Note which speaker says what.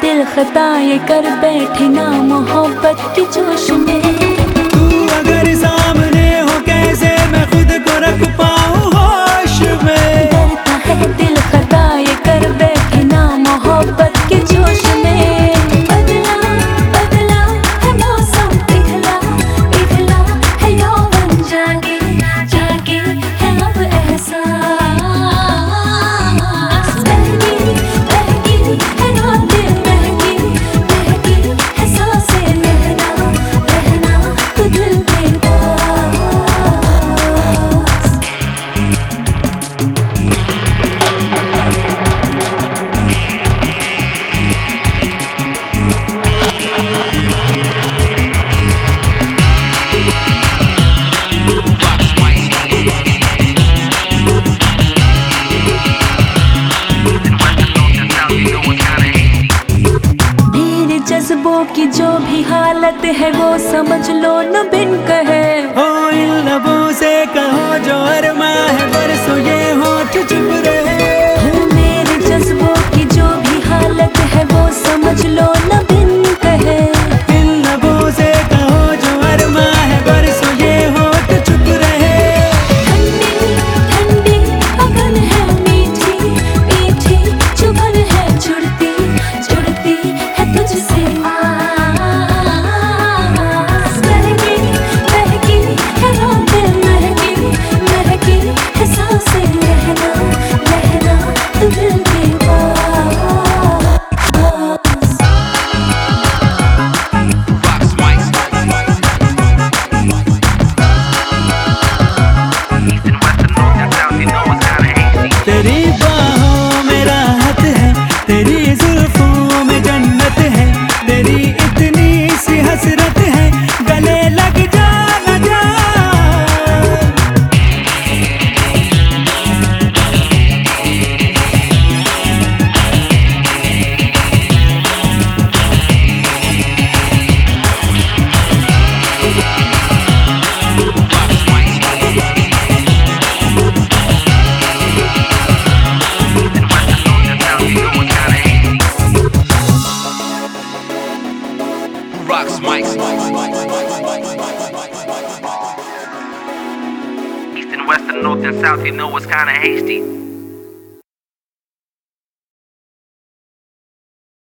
Speaker 1: दिल खता ये कर बैठना मोहब्बत की जोश में।
Speaker 2: की
Speaker 1: जो भी हालत है वो समझ लो, न बिन कहे।
Speaker 2: ओ इन लबों से
Speaker 3: amar. the north and south, you know it's kinda hasty.